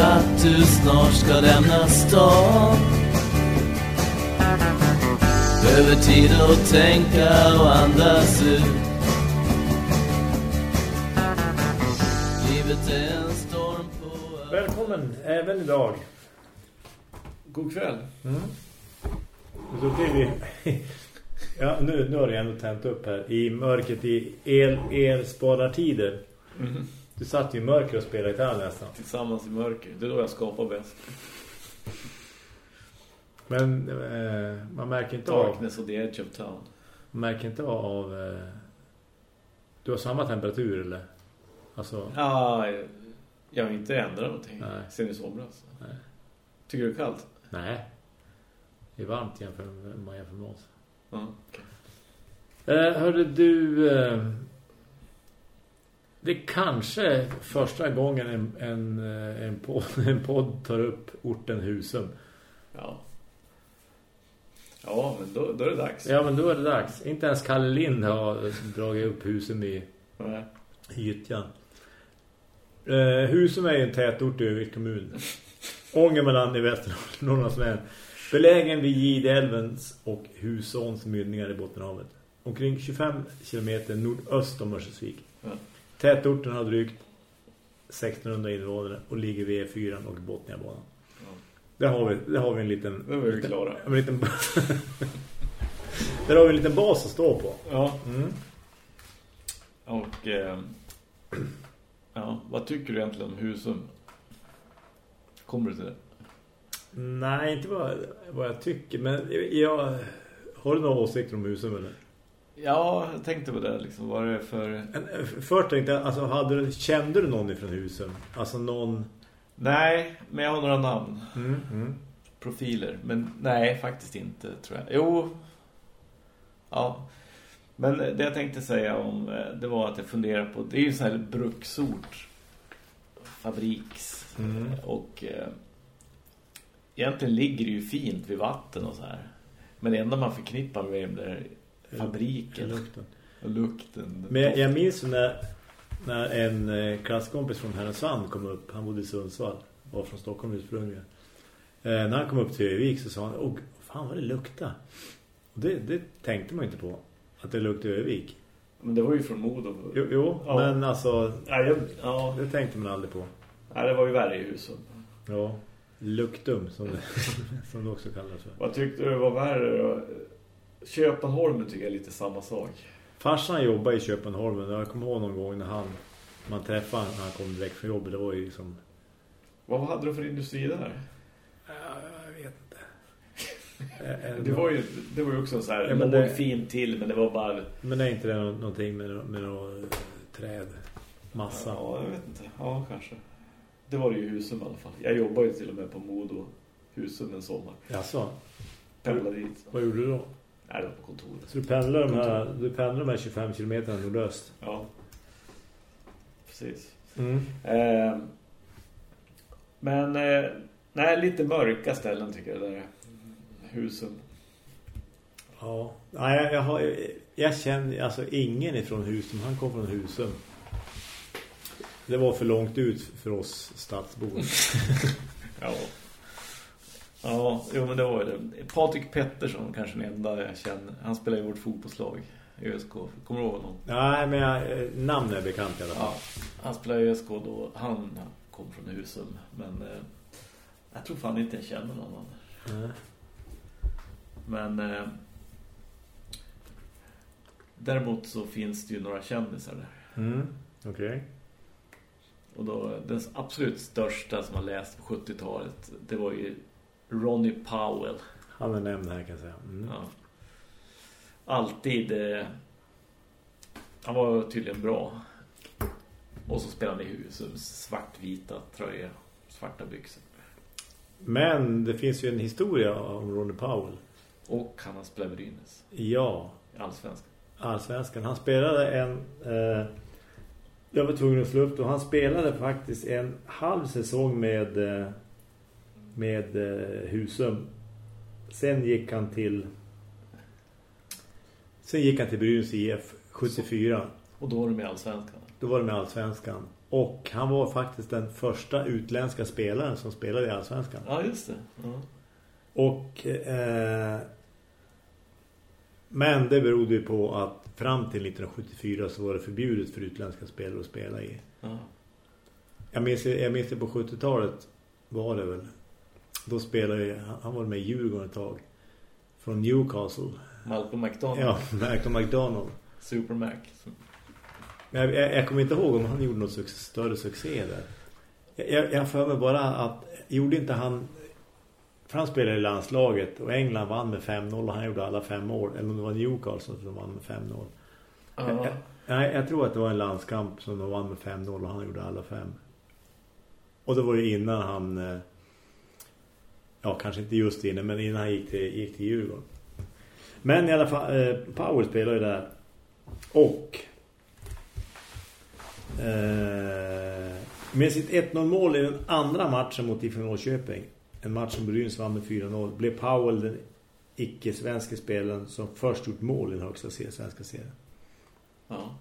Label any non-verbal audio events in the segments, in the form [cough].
att du snart ska lämna stan Behöver tid att tänka och andas ut Livet är en storm på Välkommen även idag. God kväll. Så det vi... [laughs] Ja, nu, nu har det ändå tänt upp här. I mörkret i el, elsparartider. Du satt ju i mörker och spelade gitarr nästan. Tillsammans i mörker. Det är då jag skapar bäst. Men eh, man märker inte av... Darkness och the edge of town. Man märker inte av... Eh, du har samma temperatur eller? Alltså... Ja, jag har inte ändrat någonting Nej. sen i somras. Nej. Tycker du det är kallt? Nej. Det är varmt jämfört med, man jämför med oss. Ja, okej. Eh, hörde du... Eh, det är kanske första gången en, en, eh, en, podd, [laughs] en podd tar upp orten Husum. Ja. Ja, men då, då är det dags. Ja, men då är det dags. Inte ens Kalle Lind har dragit upp Husum i Nej. Gyttjan. Eh, Husum är ju en tätort i Övik kommun. Ångermanland i Västernorrlands [laughs] län. Belägen vid Gideälvens och Husåns mynningar i Bottenhavet. Omkring 25 kilometer nordöst om Örnsköldsvik. Ja. Tätorten har drygt 1600 invånare och ligger vid E4 och Botniabanan. Ja. Där har vi, där har vi en liten... Då är vi liten- klara. En liten där har vi en liten bas att stå på. Ja. Mm. Och... Eh, ja, vad tycker du egentligen om Husum? Kommer du till det? Nej, inte vad, vad jag tycker. Men jag... Har du några åsikter om Husum eller? Ja, jag tänkte på det. Liksom. Vad det för... En- Först tänkte jag, alltså, hade du, kände du någon ifrån Husum? Alltså någon... Nej, men jag har några namn. Mm, mm. profiler. Men nej, faktiskt inte tror jag. Jo. Ja. Men det jag tänkte säga om eh, det var att jag funderar på det är ju så här bruksort. Fabriks. Mm. Och eh, egentligen ligger det ju fint vid vatten och så här. Men det enda man förknippar med där fabriken Lukten. och lukten. Men jag, jag minns när, när en eh, klasskompis från Härnösand kom upp. Han bodde i Sundsvall. Var från Stockholm ursprungligen. Eh, när han kom upp till Övik så sa han, åh fan vad det luktar. Och det, det tänkte man inte på. Att det luktade Övik. Men det var ju från Modo. Jo, jo Ja. men alltså, Ja, jag, ja. det tänkte man aldrig på. Nej, det var ju värre i huset. Ja, luktum som det, [laughs] som det också kallas för. Vad tyckte du var värre då? Köpenholm tycker jag är lite samma sak. Farsan jobbade i Köpenholm. Jag kommer ihåg någon gång när han, man träffade när han kom direkt från jobbet. Det var ju liksom... Vad hade du för industri där? Jag vet inte. [laughs] Eh, Det var ju, det var ju också så här, Ja, det men det- fint till men det var bara... Men är inte det nå- någonting med, med några träd? Massa. Ja, jag vet inte. Ja, kanske. Det var det ju Husum i alla fall. Jag jobbade ju till och med på Modo Husum en sommar. Jaså, Pendlade dit. vad gjorde du då? Nej, det var på kontoret. Så du pendlar de här, du pendlar de här 25 kilometerna nordöst? Ja. Precis. Mm. Eh, men, eh, nej, lite mörka ställen tycker jag där. Husum. Ja. Nej, jag, jag, har, jag känner alltså ingen ifrån Husum. Han kom från Husum. Det var för långt ut för oss stadsbor. [laughs] Ja. Ja, jo men det var ju det. Patrik Pettersson kanske den enda jag känner. Han spelar i vårt fotbollslag i ÖSK. Kommer du ihåg honom? Nej, men jag, eh, namn är bekant i alla fall. Ja, han spelar i ÖSK då. Han kom från Husum. Men eh, jag tror fan inte jag känner någon annan. Nej. Men eh, däremot så finns det ju några kändisar där. Mm. Okej. Och då, den absolut största som har läst på 70-talet, det var ju Ronnie Powell. Han är nämnd här kan jag säga. Mm. Ja. Alltid eh, han var tydligen bra. Och så spelade han i Husums svartvita tröja, svarta byxor. Men det finns ju en historia om Ronnie Powell. Och han har spelat med Brynäs Ja, Allsvenskan. allsvenskan. Han spelade en... Eh, jag var tvungen att slå upp det. Och han spelade faktiskt en halv säsong med, eh, med eh, Husum. Sen gick han till... Sen gick han till Brynäs IF 74. Och då var de i Allsvenskan. Då var det med allsvenskan. Och han var faktiskt den första utländska spelaren som spelade i Allsvenskan. Ja, just det. Ja. Och eh, men det berodde ju på att fram till 1974 så var det förbjudet för utländska spelare att spela i. Ja. Jag minns, jag minns det på 70-talet var det väl. Då spelade jag, han var med i Djurgården ett tag. Från Newcastle. Malcolm McDonald. Ja, Malcolm McDonald. Super Mac. Jag, jag, jag kommer inte ihåg om han gjorde något succé, större succé där. Jag, jag, för mig bara att gjorde inte han för han spelade i landslaget och England vann med 5-0 och han gjorde alla fem mål. Eller om det var Newcastle som vann med 5-0. Ja. Jag, jag, jag tror att det var en landskamp som de vann med 5-0 och han gjorde alla fem. Och det var ju innan han... Ja, kanske inte just innan, men innan han gick till, gick till Djurgården. Men i alla fall, eh, Powell spelade ju där. Och... Eh, med sitt 1-0 mål i den andra matchen mot IFK Norrköping, en match som Brynäs vann med 4-0, blev Powell den icke-svenska spelaren som först gjort mål i den högsta svenska serien. ja.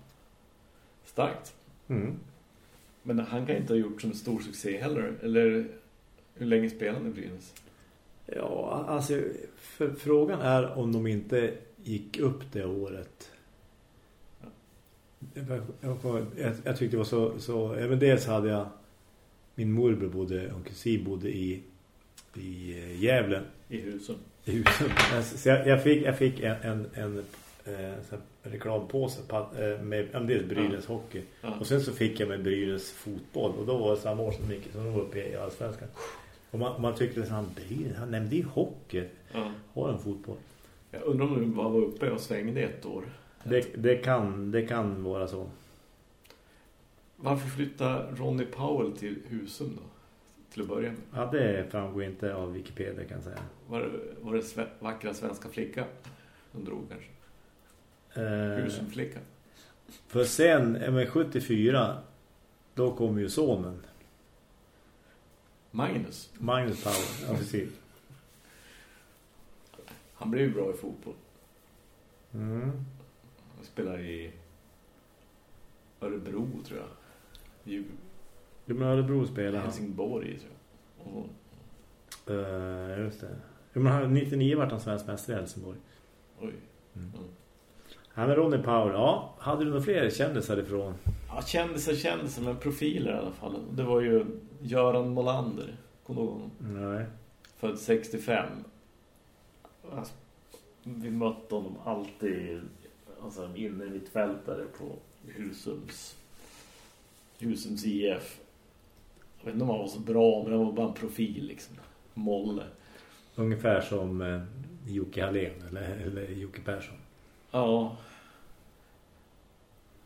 Starkt. Mm. Men han kan inte ha gjort som stor succé heller. Eller hur länge spelade Brynäs? Ja, alltså för, frågan är om de inte gick upp det året. Jag, jag, jag, tyckte det var så, så även dels hade jag min morbror bodde, och kusin bodde i i eh, Gävle I husen. i huset. Så jag, jag fick, jag fick en, en, en, eh, sån här reklampåse på, eh, med ja, dels Brynäs hockey. Ja. Och sen så fick jag med Brynäs fotboll. Och då var det samma år som Micke som var uppe i Allsvenskan. Och man, man tyckte att han, han nämnde ju hockey. Ja. Har en fotboll. Jag undrar om du bara var uppe och svängde ett år. Det, det, kan, det kan vara så. Varför flytta Ronnie Powell till Husum då? Till att börja med. Ja, det framgår inte av Wikipedia kan jag säga. Var, var det sve, vackra svenska flicka som drog kanske? Eh, Husumflicka. för sen, med 74, då kom ju sonen. Magnus. Magnus Powell, ja precis. Han blev ju bra i fotboll. Mm. Han spelar i Örebro tror jag. Jo, men Örebro spelar han. Helsingborg tror jag. Och, Uh, just det. Jo, men han, 99 var han svensk mästare i Helsingborg. oj. Mm. Mm. Han är Ronny Powell. Ja, hade du några fler kändisar ifrån? Ja, kändisar, kändisar, men profiler i alla fall. Det var ju Göran Molander. Kommer du ihåg honom? Nej. Född 65. Alltså, Vi mötte honom alltid alltså, inne i fältare på Husums Husums IF. Jag vet inte om han var så bra, men han var bara en profil liksom. Molle. Ungefär som eh, Jocke Hallén eller, eller Jocke Persson. Ja.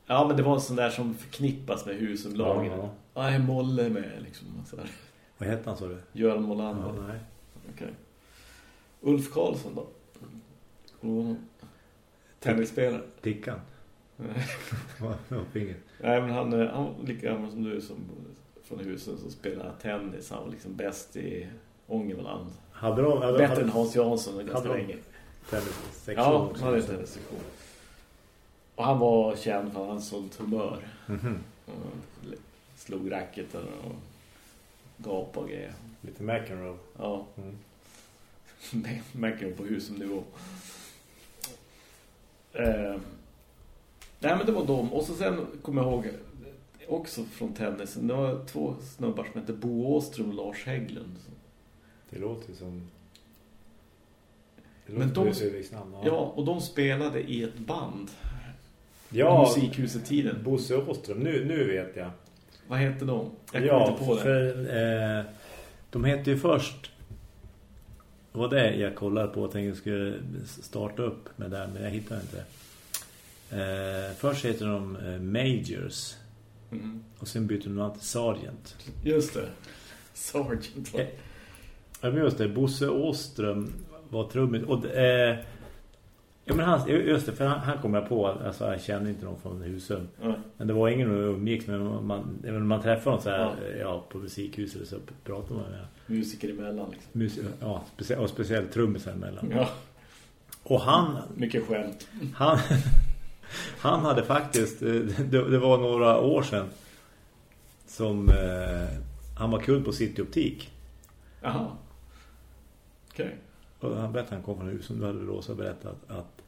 Ja, men det var en sån där som förknippas med Husumlagen. Ja. Ja, är Molle med liksom. Så här. Vad hette han så du? Göran Molander. Ja, nej. Okej. Ulf Karlsson då? Honom? Tennisspelare. Tickan. [laughs] Nej. Men han, eh, han var lika gammal som du som från husen som spelar tennis. Han var liksom bäst i Ångermanland. Hade de... Hade, Bättre hade, än Hans Jansson ganska hade de länge. tennissektion Ja, han hade tennissektion. Och han var känd för att han hade sånt humör. Mhm. Och slog racketen och gap och grejer. Lite McEnroe. Ja, Mm. [laughs] märker på husumnivå. Eh, nej men det var dem. Och så sen kommer jag ihåg också från tennisen. Det var två snubbar som hette Bo Åström och Lars Hägglund. Det låter ju som... Det Men låter de- som ett överviktsnamn, Ja, och de spelade i ett band. Ja Musikhuset-tiden. Bosse Åström. Nu, nu vet jag. Vad hette de? Jag kommer ja, inte på det. för eh, de hette ju först det var det jag kollade på och tänkte jag skulle starta upp med det men jag hittade inte. Eh, först heter de eh, Majors Mm. och sen bytte de namn till Sargent. Just det. Sergeant. va? Eh, Ja, men just det, Bosse Åström var trummigt och eh, ja men han just det för han, han kom jag på alltså jag kände inte någon från Husum. Ja. Men det var ingen som umgicks med man man, man träffade någon så här Ja. ja. på musikhuset så pratade man med Musiker emellan liksom. musik, ja, specie, och speciellt trummisar emellan. Ja, Och han mycket skämt. han [laughs] han hade faktiskt eh, det, det var några år sedan som eh, han var kul på City Optik. Jaha. Okej. Och han berättade att han kom från huset. Du hade Rosa berättat att...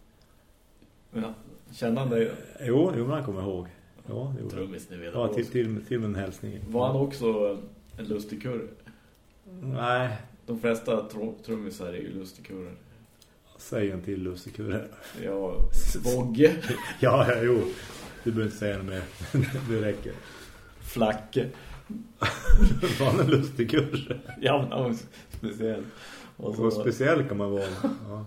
Ja. Kände han dig? Jo, jo men han kommer ihåg. Ja, han. Trummis, vet. Ja, till, till, till en hälsning. Var han också en lustig kurre? Nej, De flesta tr trummisar är ju lustigkurrar. säg en till lustigkurre. Ja, [laughs] Vogge, Ja, ja, jo. Du behöver inte säga något mer. [laughs] det räcker. Flacke. [laughs] Han en lustigkurre? Ja, men han var speciell. Och Så så, speciell kan man vara. Ja.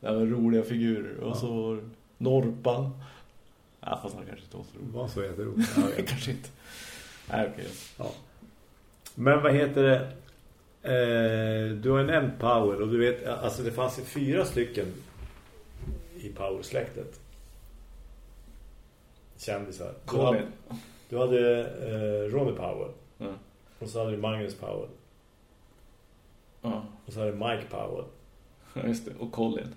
[laughs] det var roliga figurer. Och så var det Norpan. Ja, fast han kanske inte var så rolig. Var så jätteroligt. [laughs] Ja, kanske inte. Nej, okej. Ja. Men vad heter det? Eh, du har nämnt Power och du vet, alltså det fanns ju fyra stycken i Power-släktet. Kändisar. Du hade, du hade eh, Ronny Power Ja. och så hade du Magnus Power Ja, och så hade du Mike Power. just det. Och Colin.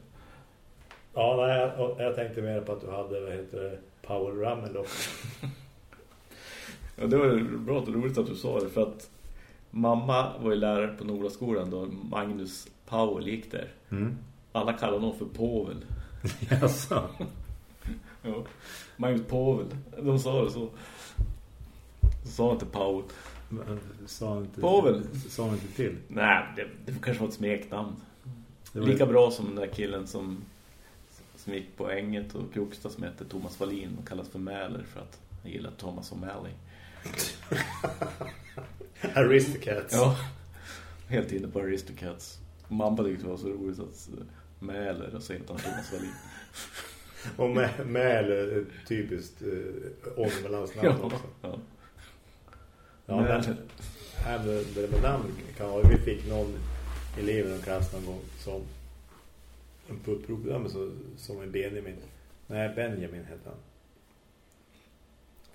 Ja, nej, jag, jag tänkte mer på att du hade, vad heter det, Power Rummel också. Ja, det var bra och roligt att du sa det för att mamma var ju lärare på Nordaskolan då Magnus Powell gick där. Mm. Alla kallade honom för Povel. [laughs] Jaså? Ja. Magnus Povel. De sa det så. Så sa inte Powell. Sa han inte, Povel. Sa han inte till? Nej, det, det kanske var ett smeknamn. Var Lika bra som den där killen som, som gick på Änget och Krokstad som hette Thomas Wallin och kallas för Mäler för att han gillar Thomas O'Malley. [laughs] Aristocats. Ja, helt inne på Aristocats. Mamma tyckte det var så roligt att eh, Mäler och så heter han Thomas Wallin. Och ett typiskt eh, ångerbalansnamn också. ja. Ja, men, här med, det med namn kan vi fick någon elev i någon klass någon gång som en på ett program så, som en Benjamin. Nej, Benjamin hette han.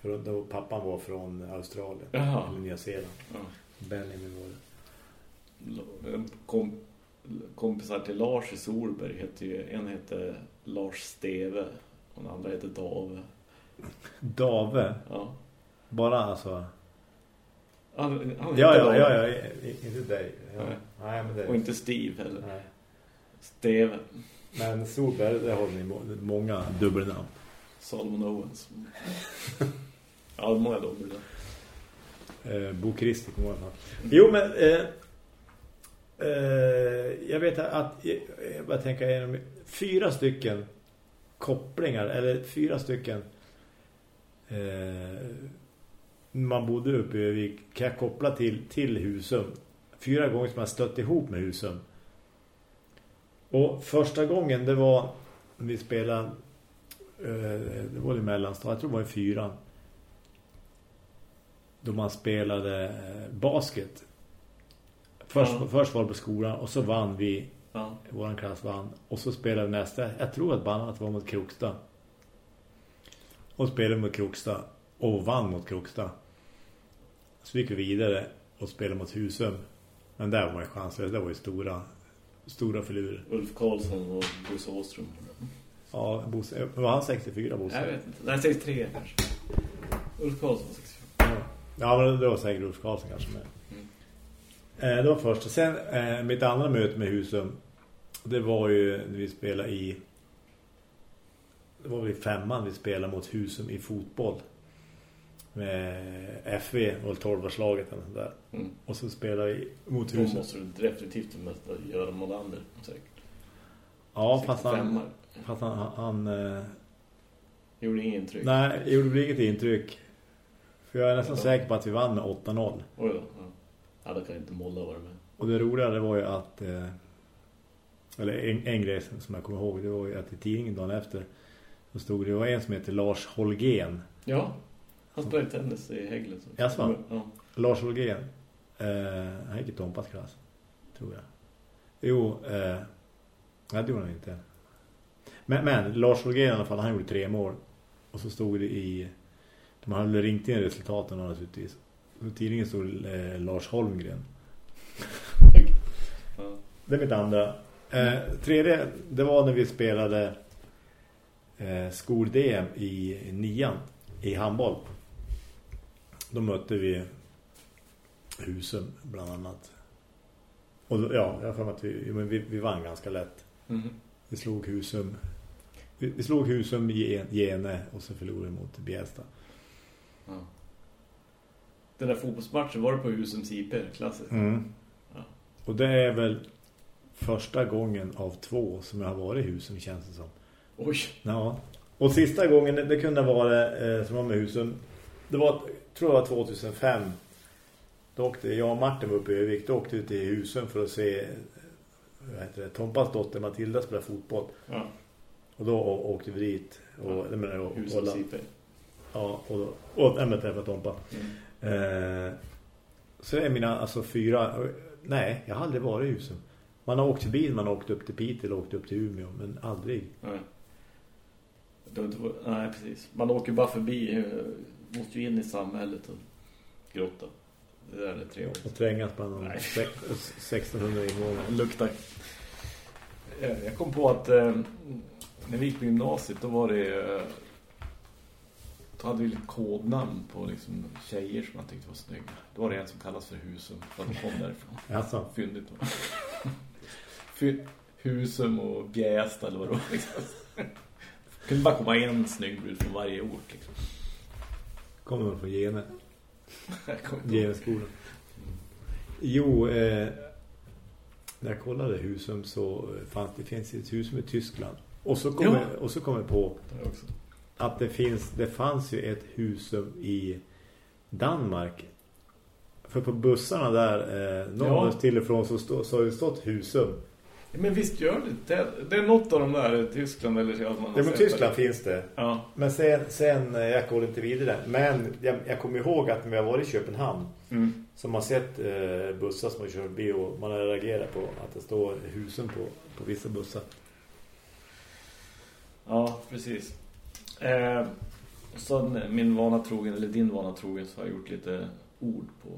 För då, pappan var från Australien. Jaha. Eller Nya Zeeland. Ja. Benjamin var det. Kom, kompisar till Lars i Solberg heter ju, en heter Lars Steve och den andra heter Dave. Dave. Ja. Bara alltså. Han, han Ja, ja, ja, ja. Inte dig. Ja. Nej. Nej, men det Och inte Steve heller. Nej. Steve. Men Solberg, där har ni må- många dubbelnamn. Salomon Owens. [laughs] ja, många dubbla. Eh, Bo Kristi kommer jag. Jo, men eh, eh, jag vet att eh, jag tänker igenom fyra stycken kopplingar eller fyra stycken eh, man bodde uppe i Övik kan jag koppla till, till Husum. Fyra gånger som jag stött ihop med Husum. Och första gången det var vi spelade eh, det var i mellanstad, jag tror det var i fyran då man spelade eh, basket. Först, Ja. först var det på skolan och så vann vi, Ja. våran klass vann. Och så spelade vi nästa, jag tror att bandet var mot Krokstad. Och spelade mot Krokstad och vann mot Krokstad. Så gick vi vidare och spelade mot Husum. Men där var man ju chanslös, det var ju stora, stora förlurer. Ulf Karlsson och Bosse Åström. Ja, Bosse, var han 64 Bosse? Jag vet inte. Nej, 63 kanske. Ulf Karlsson 64. Ja, men det var säkert Ulf Karlsson kanske med. Eh, det var först. Sen eh, mitt andra möte med Husum det var ju när vi spelade i det var väl femman vi spelade mot Husum i fotboll med FV och 12-årslaget eller sånt där. Mm. Och så spelade vi mot Då Husum. måste du definitivt möta Göran Molander. Säkert. Ja, fast han, 65 fast han, han, han eh, Gjorde ingen intryck. nej, gjorde inget intryck. För jag är nästan Ja. säker på att vi vann med 8-0. Oj då. Ja. ja, då kan inte Molla vara med. Och det roliga det var ju att eh, eller en, en grej som jag kommer ihåg det var ju att i tidningen dagen efter så stod det, det var en som heter Lars Holgén. Ja, han spelade tennis i Häglet. Jaså? Ja. Lars Holgén. Eh, han gick i Tompas klass, tror jag. Jo, eh, nej det gjorde han inte. Men, men Lars Holgén i alla fall, han gjorde tre mål. Och så stod det i, de hade ringt in resultaten naturligtvis. I tidningen stod eh, Lars Holmgren. Ja. Det är mitt andra. Eh, tredje, det var när vi spelade eh, skol-DM i nian i handboll. Då mötte vi Husum bland annat. Och då, ja, jag får att vi, men vi, vi vann ganska lätt. Mhm. Vi slog Husum vi, vi slog Husum i Gene och så förlorade mot Bjästa. Ja. Den där fotbollsmatchen var det på Husums IP, klassiskt. Mm. Ja. Och det är väl första gången av två som jag har varit i Husum känns det som. Oj. Ja. Och sista gången, det kunde vara eh, som var med Husum. Det var, tror jag var 2005. Då åkte jag och Martin upp i Övik. Då åkte vi till Husum för att se vad heter det, Tompas dotter Matilda spela fotboll. Ja. Och då åkte vi dit. Och, Ja. jag menar, och, Husums kolla. IP. Ja, och, då, och ämnet träffa Tompa. Mm. Eh, så är mina alltså fyra... Nej, jag har aldrig varit i Husum. Man har åkt till bil, man har åkt upp till Piteå och åkt upp till Umeå, men aldrig. Nej. Det var nej, precis. Man åker bara förbi, eh, måste ju in i samhället och grotta. Det där är trevligt. Och trängas bland de Nej. sex- 1600 invånare. [laughs] Luktar. Eh, Jag kom på att eh, när vi gick på gymnasiet då var det eh, då hade vi lite kodnamn på liksom tjejer som man tyckte var snygga. Då var det en som kallas för Husum för att de kom därifrån. [laughs] Alltså, Fyndigt. va? [laughs] Husum och Bjästa eller vad det var. Liksom. Det kunde bara komma en snygg brud från varje ort. Liksom. Kommer man från Gene. [laughs] Gene-skolan. Jo, eh, när jag kollade Husum så fanns det finns ett Husum i Tyskland. Och så kom, Ja. jag, och så kom jag på att det finns det fanns ju ett Husum i Danmark. För på bussarna där eh, någonstans Ja. till och från så, stå, så har det stått Husum. Men visst gör det. det. Det är något av de där i Tyskland eller så att man Ja, men Tyskland det. finns det. Ja. Men sen, sen eh, jag går inte vidare. Men jag, jag kommer ihåg att när har varit i Köpenhamn Mm. så man sett eh, bussar som har kört förbi och man har reagerat på att det står Husum på, på vissa bussar. Ja, precis. Eh, så min vana trogen, eller din vana trogen, så har jag gjort lite ord på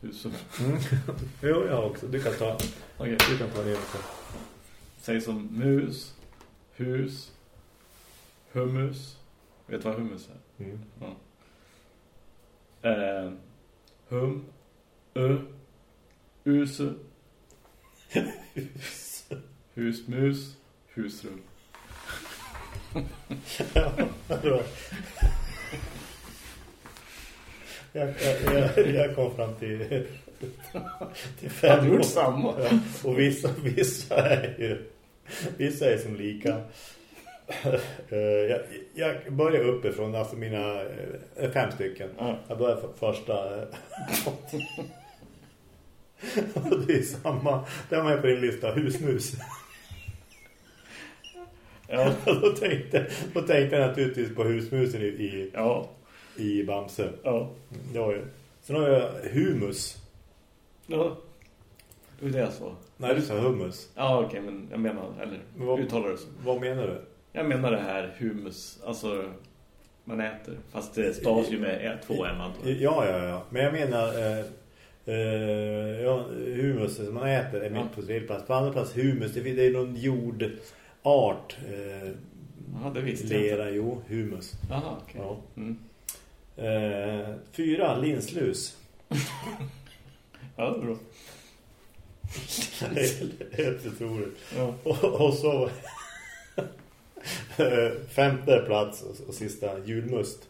Husum. Mm. jo, jag också. Du kan ta, Okej. du kan ta det också. Säg som mus, hus, hummus. Vet du vad hummus är? Mm. Eh, hum, ö, usu, husmus, husrum. [laughs] Bra. jag, jag, jag, jag kom fram till, till Har fem du gjort samma? Ja, och vissa, vissa är ju vissa är som lika. Eh, jag, jag börjar uppifrån, alltså mina eh, fem stycken. Ja. Jag börjar för, första. och det är samma. Där var jag på din lista, husmus. Ja. [laughs] då, tänkte, då tänkte jag naturligtvis på husmusen i, i, Ja. I Bamse. Ja. Det var ju. Sen har jag humus. Ja. Det var det jag sa. Nej, du sa hummus. Ja, okej, men jag menar, eller Men vad- uttalar det så. Vad menar du? Jag menar det här humus, alltså man äter. Fast det stavas ju med ä- två m antar jag. Ja, ja, ja. Men jag menar eh, eh, ja, humus som man äter är mitt Ja. på tredje plats. På andra plats humus, det det är någon jordart. Eh, Jaha, det visste jag lera, jo, humus. Jaha, okej. Ja. Mm. Eh, fyra, linslus. Ja, det är bra. [laughs] Helt otroligt. Ja. Och, och så eh, femte plats och, och sista, julmust.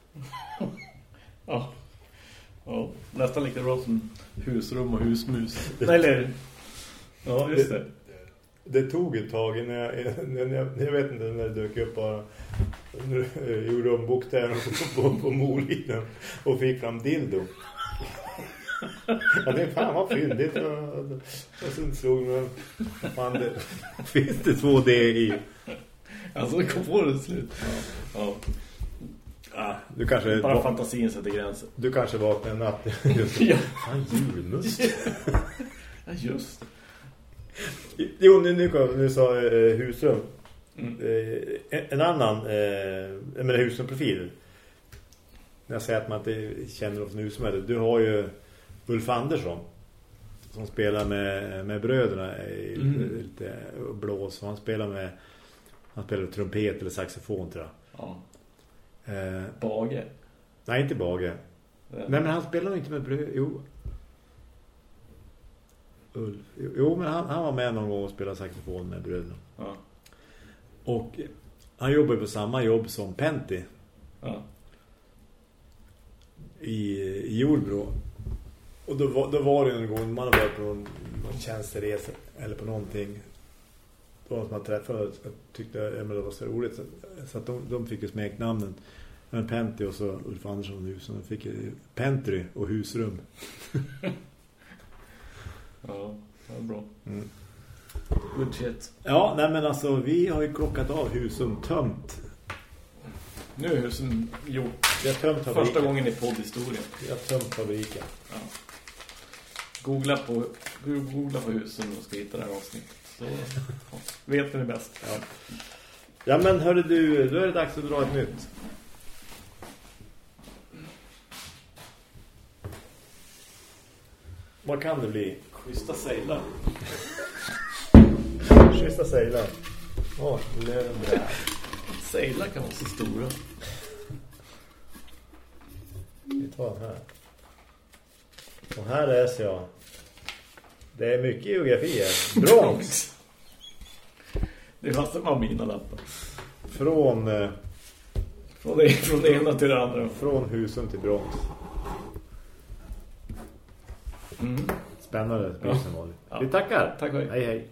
Ja. ja. Nästan lika bra som husrum och husmus. Eller... Ja, just det. Det tog ett tag innan jag, när jag, jag vet inte när det dök upp bara eh, gjorde om bokstäverna på, på, på molinen och fick fram dildo. Jag tänkte, fan vad fyndigt. Och sen slog man, fan det, finns det två D i? Alltså, det kom på det slut. Ja. ja. Du kanske, Bara fantasin sätter gränsen. du kanske vaknade en natt. Just, [laughs] Ja. fan, julmust. Ja, just. [laughs] Jo, nu, nu, kom- nu sa eh, Husrum. Mm. Eh, en, annan, eh, jag menar Husrum-profil. När jag säger att man inte känner någon från eller- Du har ju Ulf Andersson. Som spelar med, med bröderna i Mm. lite blås. Han spelar med han spelar trumpet eller saxofon tror jag. Ja. Eh, Bage. nej, inte Bage. Nej, men han spelar inte med bröd. Jo. Ulf. Jo, men han, han var med någon gång och spelade saxofon med bröderna. Ja. Och han jobbar på samma jobb som Penty Ja. i, i Jordbro. Och då, var- då var det en gång man varit på någon, någon tjänsteresa eller på någonting. Det var som man träffade tyckte men det var så roligt. Så, så att de, de fick ju smeknamnen. Men Penty och så Ulf Andersson och Hus. De fick Pentry och Husrum. [laughs] Ja, det var bra. Mm. Good shit. Ja, nej men alltså vi har ju klockat av Husum tömt. Nu är husen gjort. Vi har tömt fabriken. Första gången i poddhistorien. Vi har tömt fabriken. Ja. Googla på, googla på husen och ska hitta det här avsnittet. Så ja, [laughs] vet ni det bäst. Ja. ja men hörde du, då är det dags att dra ett nytt. Vad kan det bli? Schyssta sejlar. Schyssta sejlar. Åh, lövenbräd. Sejlar kan vara så stora. Vi tar den här. Och här läser jag. Det är mycket geografi här. Bronx. Det måste vara mina lappar. Från, eh, Från det, från det ena till det andra. från Husum till Bronx. Mm. Spännande. Ja. Vi tackar. Tack och hej. Hej hej.